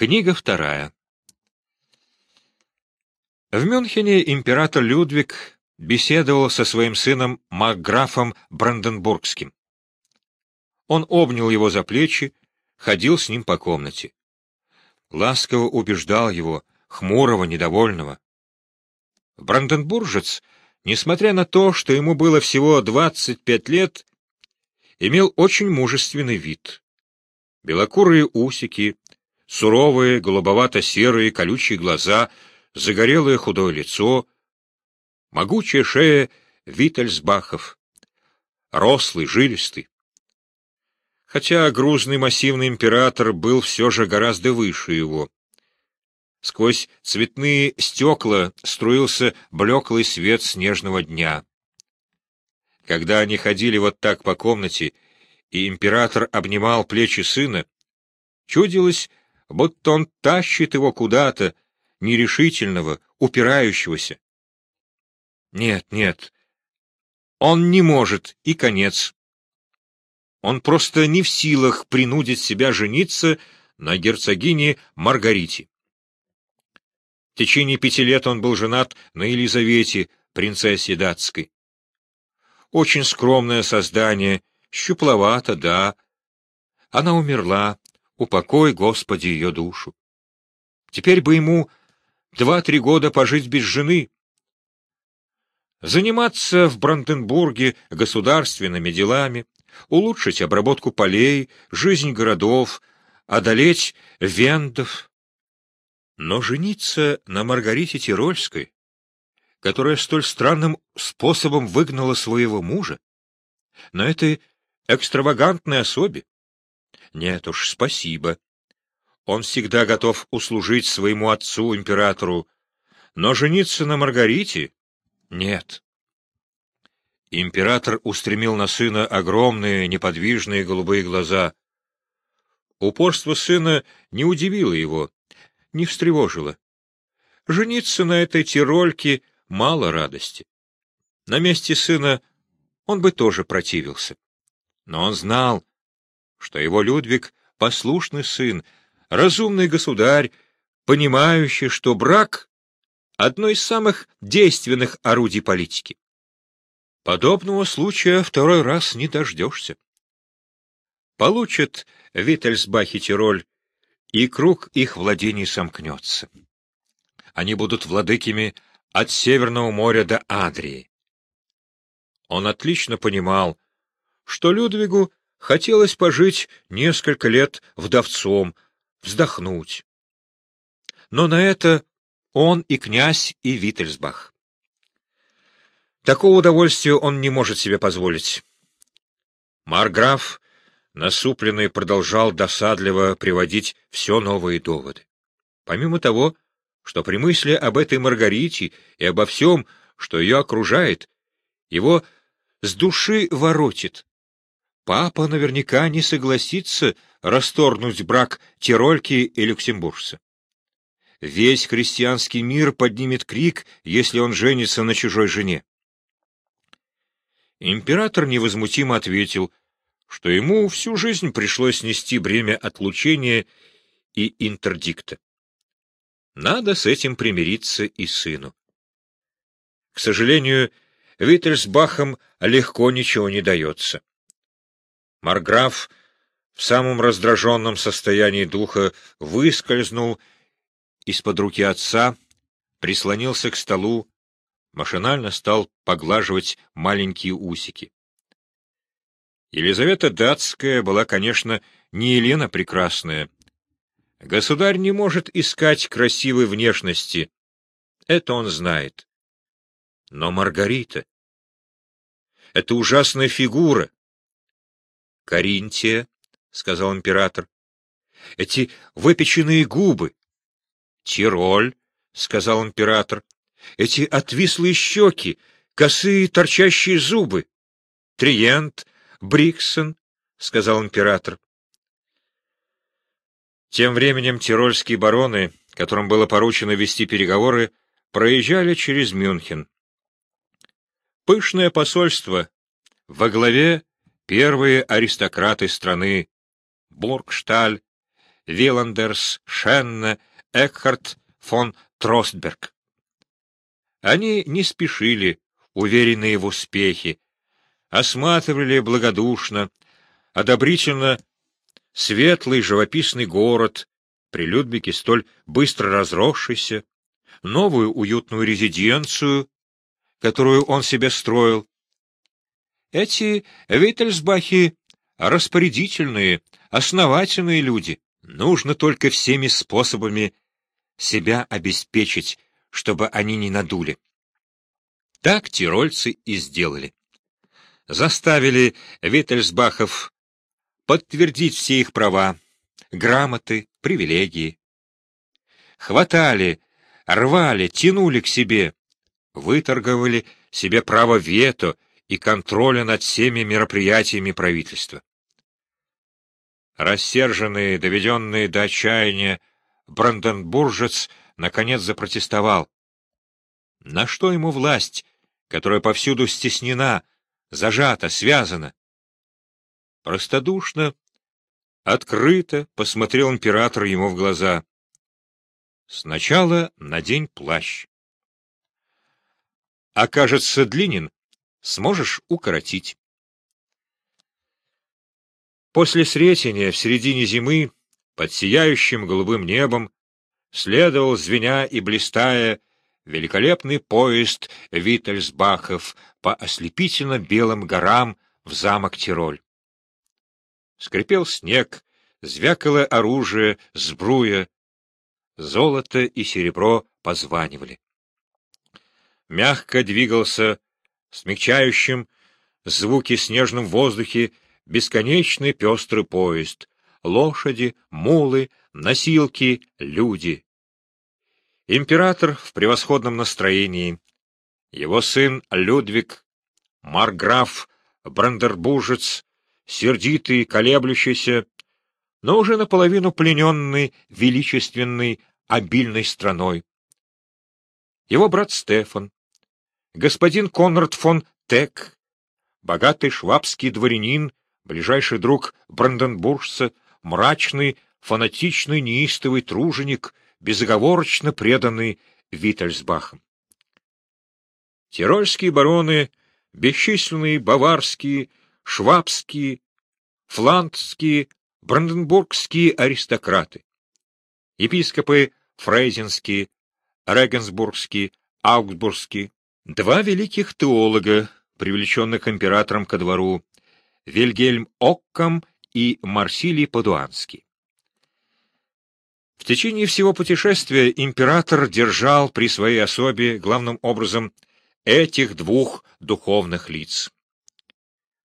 Книга вторая. В Мюнхене император Людвиг беседовал со своим сыном Макграфом Бранденбургским. Он обнял его за плечи, ходил с ним по комнате. Ласково убеждал его, хмурого, недовольного. Бранденбуржец, несмотря на то, что ему было всего двадцать пять лет, имел очень мужественный вид. Белокурые усики, суровые, голубовато-серые, колючие глаза, загорелое худое лицо, могучая шея Виттельсбахов, рослый, жилистый. Хотя грузный массивный император был все же гораздо выше его. Сквозь цветные стекла струился блеклый свет снежного дня. Когда они ходили вот так по комнате, и император обнимал плечи сына, чудилось, будто он тащит его куда-то, нерешительного, упирающегося. Нет, нет, он не может, и конец. Он просто не в силах принудить себя жениться на герцогине Маргарите. В течение пяти лет он был женат на Елизавете, принцессе датской. Очень скромное создание, щупловато, да. Она умерла, упокой, Господи, ее душу. Теперь бы ему два-три года пожить без жены. Заниматься в Бранденбурге государственными делами, улучшить обработку полей, жизнь городов, одолеть вендов. Но жениться на Маргарите Тирольской, которая столь странным способом выгнала своего мужа, на этой экстравагантной особе, нет уж, спасибо. Он всегда готов услужить своему отцу, императору, но жениться на Маргарите — нет. Император устремил на сына огромные, неподвижные голубые глаза. Упорство сына не удивило его, не встревожило. Жениться на этой тирольке мало радости. На месте сына он бы тоже противился. Но он знал, что его Людвиг — послушный сын, разумный государь, понимающий, что брак — одно из самых действенных орудий политики. Подобного случая второй раз не дождешься. Получат Виттельсбахи Тироль, и круг их владений сомкнется. Они будут владыками от Северного моря до Адрии. Он отлично понимал, что Людвигу хотелось пожить несколько лет вдовцом, вздохнуть. Но на это он и князь, и Виттельсбах. Такого удовольствия он не может себе позволить. Марграф, насупленный, продолжал досадливо приводить все новые доводы. Помимо того, что при мысли об этой Маргарите и обо всем, что ее окружает, его с души воротит. Папа наверняка не согласится расторгнуть брак Тирольки и Люксембуржца. Весь христианский мир поднимет крик, если он женится на чужой жене. Император невозмутимо ответил, что ему всю жизнь пришлось нести бремя отлучения и интердикта. Надо с этим примириться и сыну. К сожалению, Виттельсбахам легко ничего не дается. Марграф в самом раздраженном состоянии духа выскользнул из-под руки отца, прислонился к столу, машинально стал поглаживать маленькие усики. Елизавета Датская была, конечно, не Елена Прекрасная. Государь не может искать красивой внешности. Это он знает. Но Маргарита — это ужасная фигура, Каринтия, — сказал император. — Эти выпеченные губы. — Тироль, — сказал император. — Эти отвислые щеки, косые торчащие зубы. — Триент, Бриксон, — сказал император. Тем временем тирольские бароны, которым было поручено вести переговоры, проезжали через Мюнхен. Пышное посольство во главе первые аристократы страны Бургшталь, Виландерс, Шенна, Экхард фон Тростберг. Они не спешили, уверенные в успехе, осматривали благодушно, одобрительно светлый живописный город, при Людвиге столь быстро разросшийся, новую уютную резиденцию, которую он себе строил. Эти Виттельсбахи — распорядительные, основательные люди. Нужно только всеми способами себя обеспечить, чтобы они не надули. Так тирольцы и сделали. Заставили Виттельсбахов подтвердить все их права, грамоты, привилегии. Хватали, рвали, тянули к себе, выторговали себе право вето и контроля над всеми мероприятиями правительства. Рассерженный, доведенный до отчаяния, Бранденбуржец наконец запротестовал. На что ему власть, которая повсюду стеснена, зажата, связана? Простодушно, открыто посмотрел император ему в глаза. Сначала надень плащ. Окажется длинен, сможешь укоротить. После Сретения в середине зимы под сияющим голубым небом следовал, звеня и блистая, великолепный поезд Виттельсбахов по ослепительно белым горам в замок Тироль. Скрипел снег, звякало оружие, сбруя, золото и серебро позванивали. Мягко двигался, смягчающим звуки снежном воздухе, бесконечный пестрый поезд, лошади, мулы, носилки, люди. Император в превосходном настроении, его сын Людвиг, марграф, брандербужец, сердитый, колеблющийся, но уже наполовину плененный величественной, обильной страной. Его брат Стефан, господин Конрад фон Тек, богатый швабский дворянин, ближайший друг Бранденбуржца, мрачный, фанатичный, неистовый труженик, безоговорочно преданный Виттельсбахом. Тирольские бароны, бесчисленные баварские, швабские, фландские, бранденбургские аристократы, епископы фрейзенские, регенсбургские, аугсбургские, два великих теолога, привлеченных императором ко двору, Вильгельм Оккам и Марсилий Падуанский. В течение всего путешествия император держал при своей особе, главным образом, этих двух духовных лиц.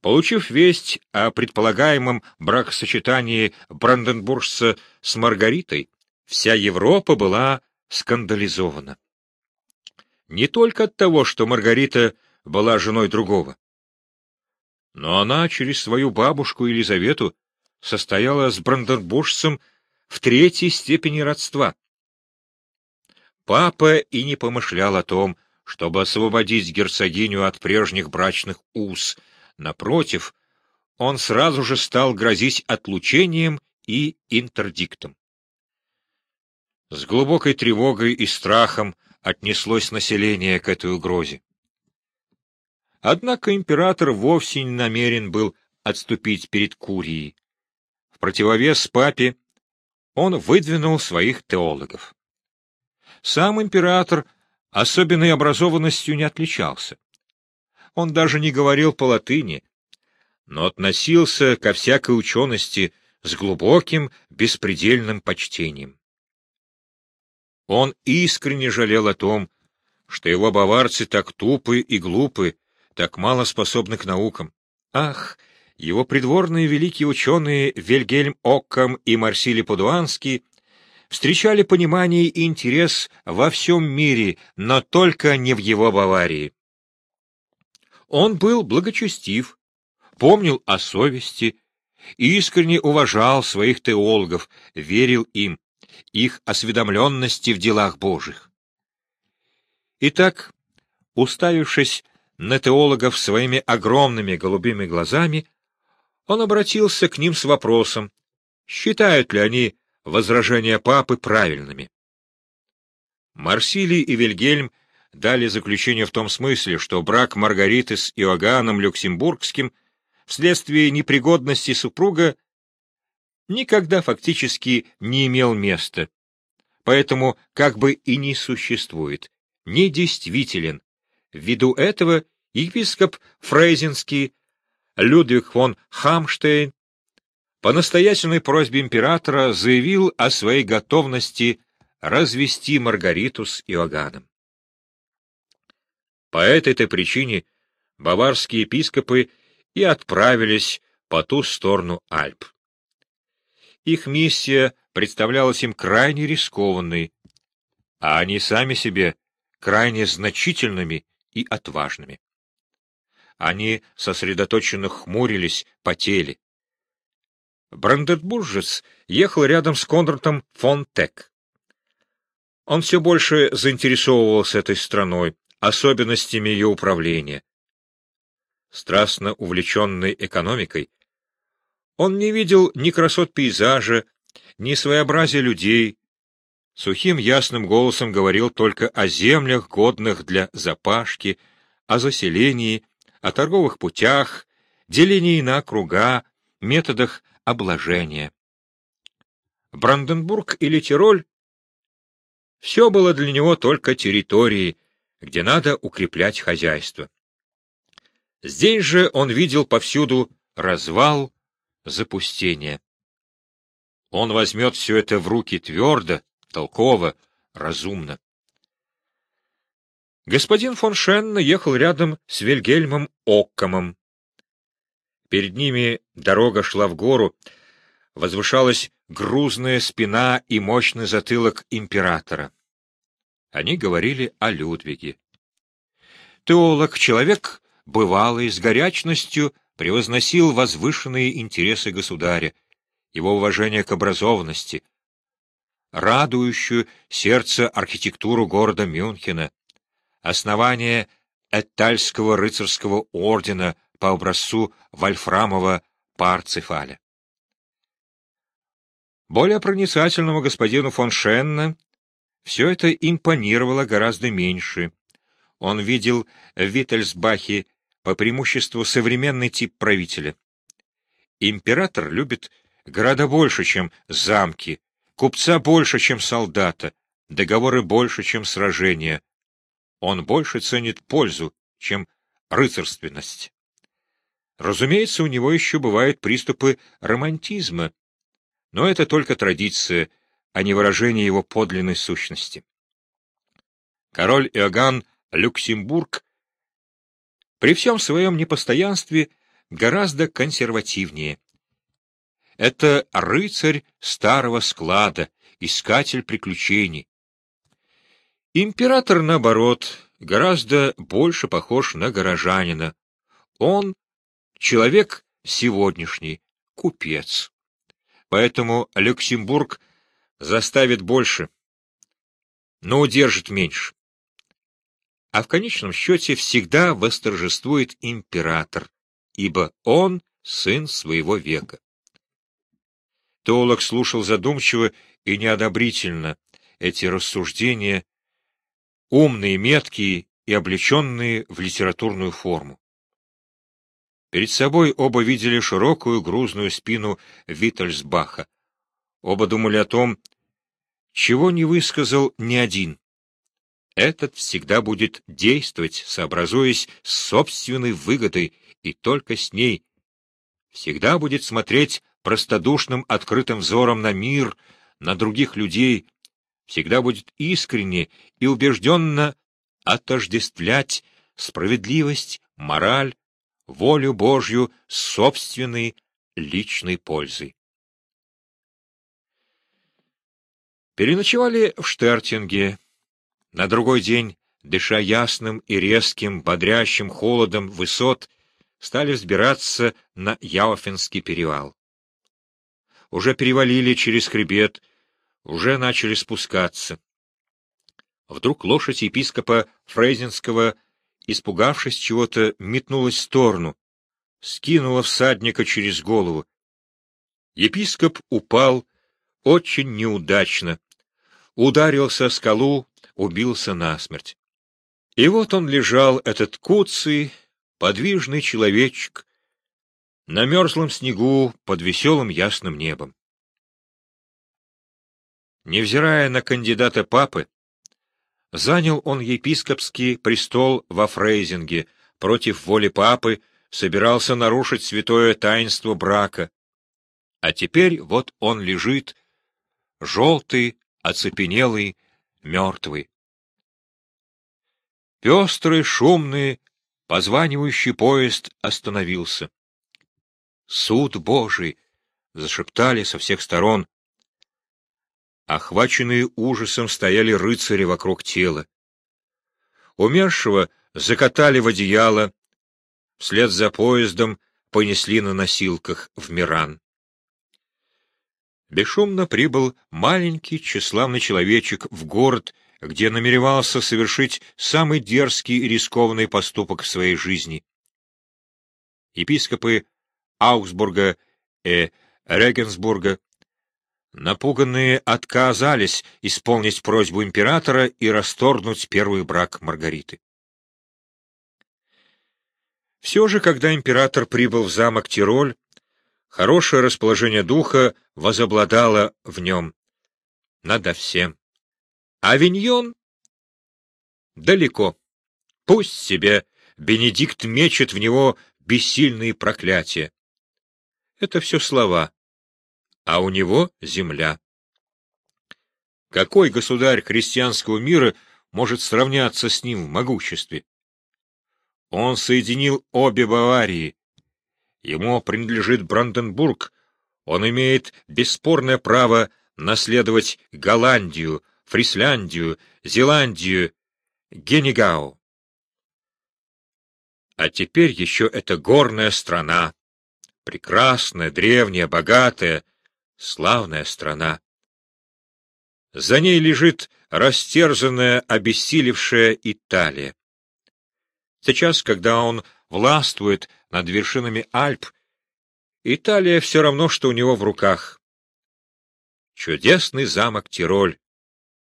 Получив весть о предполагаемом бракосочетании бранденбуржца с Маргаритой, вся Европа была скандализована. Не только от того, что Маргарита была женой другого, но она через свою бабушку Елизавету состояла с бранденбуржцем в третьей степени родства. Папа и не помышлял о том, чтобы освободить герцогиню от прежних брачных уз. Напротив, он сразу же стал грозить отлучением и интердиктом. С глубокой тревогой и страхом отнеслось население к этой угрозе. Однако император вовсе не намерен был отступить перед Курией. В противовес папе он выдвинул своих теологов. Сам император особенной образованностью не отличался. Он даже не говорил по-латыни, но относился ко всякой учености с глубоким, беспредельным почтением. Он искренне жалел о том, что его баварцы так тупы и глупы, так мало способны к наукам. Ах, его придворные великие ученые Вильгельм Оккам и Марсилий Падуанский встречали понимание и интерес во всем мире, но только не в его Баварии. Он был благочестив, помнил о совести, искренне уважал своих теологов, верил им, их осведомленности в делах Божьих. Итак, уставившись на теологов своими огромными голубыми глазами, он обратился к ним с вопросом, считают ли они возражения папы правильными. Марсилий и Вильгельм дали заключение в том смысле, что брак Маргариты с Иоганном Люксембургским вследствие непригодности супруга никогда фактически не имел места, поэтому как бы и не существует, недействителен. Ввиду этого епископ Фрейзенский Людвиг фон Хамштейн по настоятельной просьбе императора заявил о своей готовности развести Маргариту с Иоганном. По этой-то причине баварские епископы и отправились по ту сторону Альп. Их миссия представлялась им крайне рискованной, а они сами себе крайне значительными и отважными. Они сосредоточенно хмурились, потели. Бранденбуржец ехал рядом с Конрадом фон Тек. Он все больше заинтересовывался этой страной, особенностями ее управления. Страстно увлеченный экономикой, он не видел ни красот пейзажа, ни своеобразия людей, сухим ясным голосом говорил только о землях, годных для запашки, о заселении, о торговых путях, делении на округа, методах обложения. Бранденбург или Тироль — все было для него только территорией, где надо укреплять хозяйство. Здесь же он видел повсюду развал, запустение. Он возьмет все это в руки твердо, толково, разумно. Господин фон Шенна ехал рядом с Вильгельмом Оккомом. Перед ними дорога шла в гору, возвышалась грузная спина и мощный затылок императора. Они говорили о Людвиге. Теолог, человек бывалый, с горячностью превозносил возвышенные интересы государя, его уважение к образованности, радующую сердце архитектуру города Мюнхена, основание Этальского рыцарского ордена по образцу Вольфрамова Парцефаля. Более проницательному господину фон Шенна все это импонировало гораздо меньше. Он видел в Виттельсбахе по преимуществу современный тип правителя. Император любит города больше, чем замки, купца больше, чем солдата, договоры больше, чем сражения. Он больше ценит пользу, чем рыцарственность. Разумеется, у него еще бывают приступы романтизма, но это только традиция, а не выражение его подлинной сущности. Король Иоганн Люксембург при всем своем непостоянстве гораздо консервативнее. Это рыцарь старого склада, искатель приключений. Император, наоборот, гораздо больше похож на горожанина. Он — человек сегодняшний, купец. Поэтому Люксембург заставит больше, но удержит меньше а в конечном счете всегда восторжествует император, ибо он сын своего века. Теолог слушал задумчиво и неодобрительно эти рассуждения, умные, меткие и облеченные в литературную форму. Перед собой оба видели широкую грузную спину Виттельсбаха. Оба думали о том, чего не высказал ни один этот всегда будет действовать, сообразуясь с собственной выгодой, и только с ней. Всегда будет смотреть простодушным открытым взором на мир, на других людей, всегда будет искренне и убежденно отождествлять справедливость, мораль, волю Божью с собственной личной пользой. Переночевали в Штертинге, на другой день, дыша ясным и резким, бодрящим холодом высот, стали взбираться на Яофинский перевал. Уже перевалили через хребет, уже начали спускаться. Вдруг лошадь епископа Фрейзенского, испугавшись чего-то, метнулась в сторону, скинула всадника через голову. Епископ упал, очень неудачно. Ударился о скалу, убился насмерть. И вот он лежал, этот куцый, подвижный человечек, на мерзлом снегу под веселым ясным небом. Невзирая на кандидата папы, занял он епископский престол во Фрейзинге, против воли папы собирался нарушить святое таинство брака. А теперь вот он лежит, желтый, оцепенелый, мертвый. Пестрый, шумный, позванивающий поезд остановился. «Суд Божий!» — зашептали со всех сторон. Охваченные ужасом стояли рыцари вокруг тела. Умершего закатали в одеяло, вслед за поездом понесли на носилках в Миран. Бесшумно прибыл маленький тщеславный человечек в город, где намеревался совершить самый дерзкий и рискованный поступок в своей жизни. Епископы Аугсбурга и Регенсбурга, напуганные, отказались исполнить просьбу императора и расторгнуть первый брак Маргариты. Все же, когда император прибыл в замок Тироль, хорошее расположение духа возобладало в нем. Надо всем. Авиньон? Далеко. Пусть себе Бенедикт мечет в него бессильные проклятия. Это все слова. А у него земля. Какой государь христианского мира может сравняться с ним в могуществе? Он соединил обе Баварии. Ему принадлежит Бранденбург. Он имеет бесспорное право наследовать Голландию, Фрисляндию, Зеландию, Генигау. А теперь еще эта горная страна, прекрасная, древняя, богатая, славная страна. За ней лежит растерзанная, обессилевшая Италия. Сейчас, когда он властвует над вершинами Альп, Италия все равно, что у него в руках. Чудесный замок Тироль,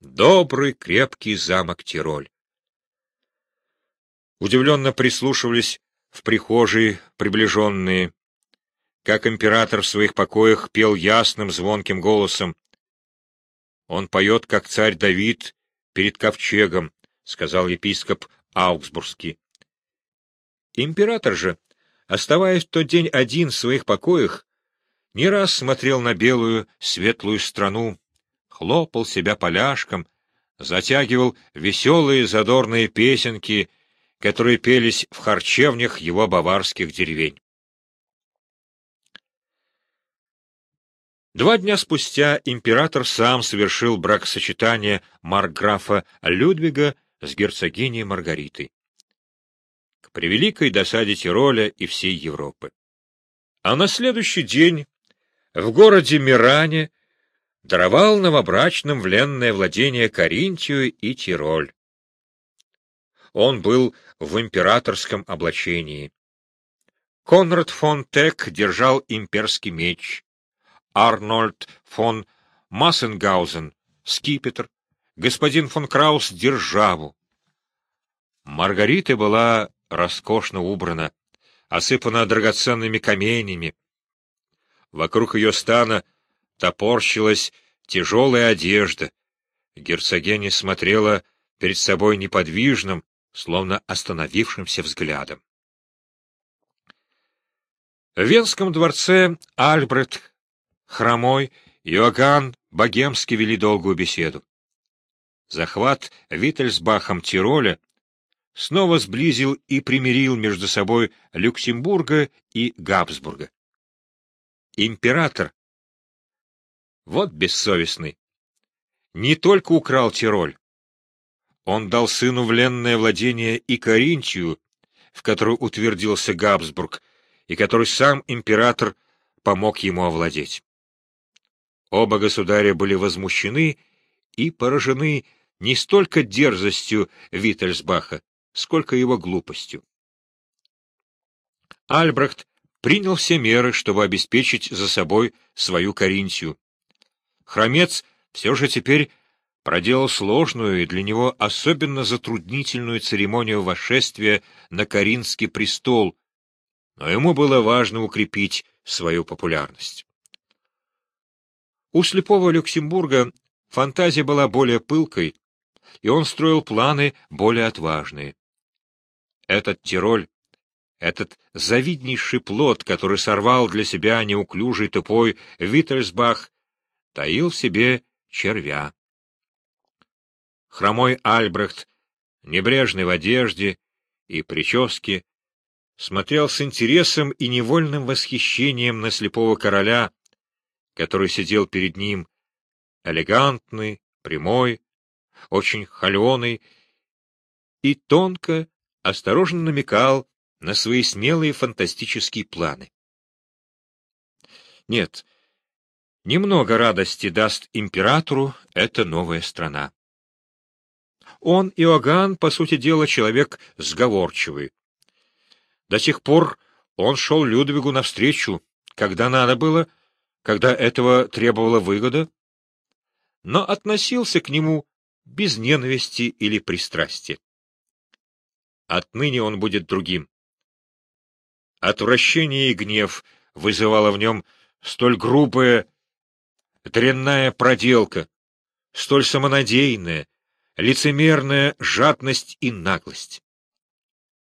Добрый, крепкий замок Тироль. Удивленно прислушивались в прихожей приближенные, как император в своих покоях пел ясным звонким голосом. «Он поет, как царь Давид перед ковчегом», — сказал епископ Аугсбургский. Император же, оставаясь в тот день один в своих покоях, не раз смотрел на белую светлую страну, хлопал себя поляшком, затягивал веселые задорные песенки, которые пелись в харчевнях его баварских деревень. Два дня спустя император сам совершил бракосочетание маркграфа Людвига с герцогиней Маргаритой. К превеликой досаде Тироля и всей Европы. А на следующий день в городе Миране даровал новобрачным вленное владение Каринтию и Тироль. Он был в императорском облачении. Конрад фон Тек держал имперский меч, Арнольд фон Массенгаузен — скипетр, господин фон Краус — державу. Маргарита была роскошно убрана, осыпана драгоценными каменями. Вокруг ее стана — топорщилась тяжелая одежда. Герцогиня смотрела перед собой неподвижным, словно остановившимся взглядом. В Венском дворце Альбрет, Хромой, Иоганн Богемский вели долгую беседу. Захват Виттельсбахом Тироля снова сблизил и примирил между собой Люксембурга и Габсбурга. Император вот бессовестный. Не только украл Тироль. Он дал сыну вленное владение и Каринтию, в которую утвердился Габсбург, и который сам император помог ему овладеть. Оба государя были возмущены и поражены не столько дерзостью Виттельсбаха, сколько его глупостью. Альбрехт принял все меры, чтобы обеспечить за собой свою Каринтию. Хромец все же теперь проделал сложную и для него особенно затруднительную церемонию вошествия на Каринский престол, но ему было важно укрепить свою популярность. У слепого Люксембурга фантазия была более пылкой, и он строил планы более отважные. Этот Тироль, этот завиднейший плод, который сорвал для себя неуклюжий тупой Виттельсбах, таил в себе червя. Хромой Альбрехт, небрежный в одежде и прическе, смотрел с интересом и невольным восхищением на слепого короля, который сидел перед ним, элегантный, прямой, очень холеный, и тонко, осторожно намекал на свои смелые фантастические планы. Нет, немного радости даст императору эта новая страна. Он, Иоганн, по сути дела, человек сговорчивый. До сих пор он шел Людвигу навстречу, когда надо было, когда этого требовала выгода, но относился к нему без ненависти или пристрастия. Отныне он будет другим. Отвращение и гнев вызывало в нем столь грубая, дрянная проделка, столь самонадеянная, лицемерная жадность и наглость.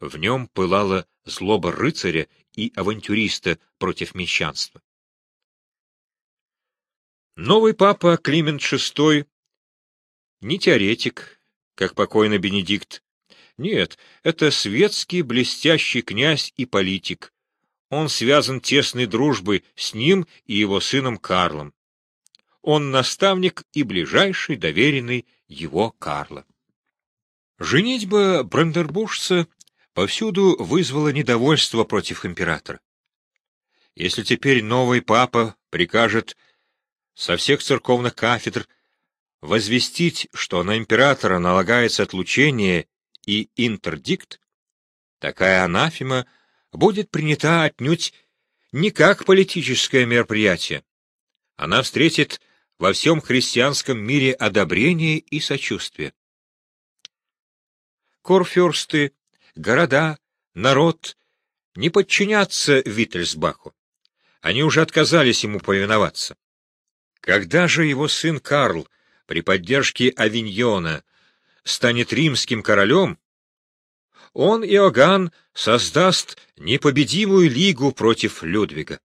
В нем пылала злоба рыцаря и авантюриста против мещанства. Новый папа Климент VI не теоретик, как покойный Бенедикт. Нет, это светский блестящий князь и политик. Он связан тесной дружбой с ним и его сыном Карлом. Он наставник и ближайший доверенный его Карла. Женитьба Брандербушца повсюду вызвала недовольство против императора. Если теперь новый папа прикажет со всех церковных кафедр возвестить, что на императора налагается отлучение и интердикт, такая анафема будет принята отнюдь не как политическое мероприятие. Она встретит во всем христианском мире одобрение и сочувствие. Корфюрсты, города, народ не подчинятся Виттельсбаху. Они уже отказались ему повиноваться. Когда же его сын Карл при поддержке Авиньона станет римским королем, он, Иоганн, создаст непобедимую лигу против Людвига.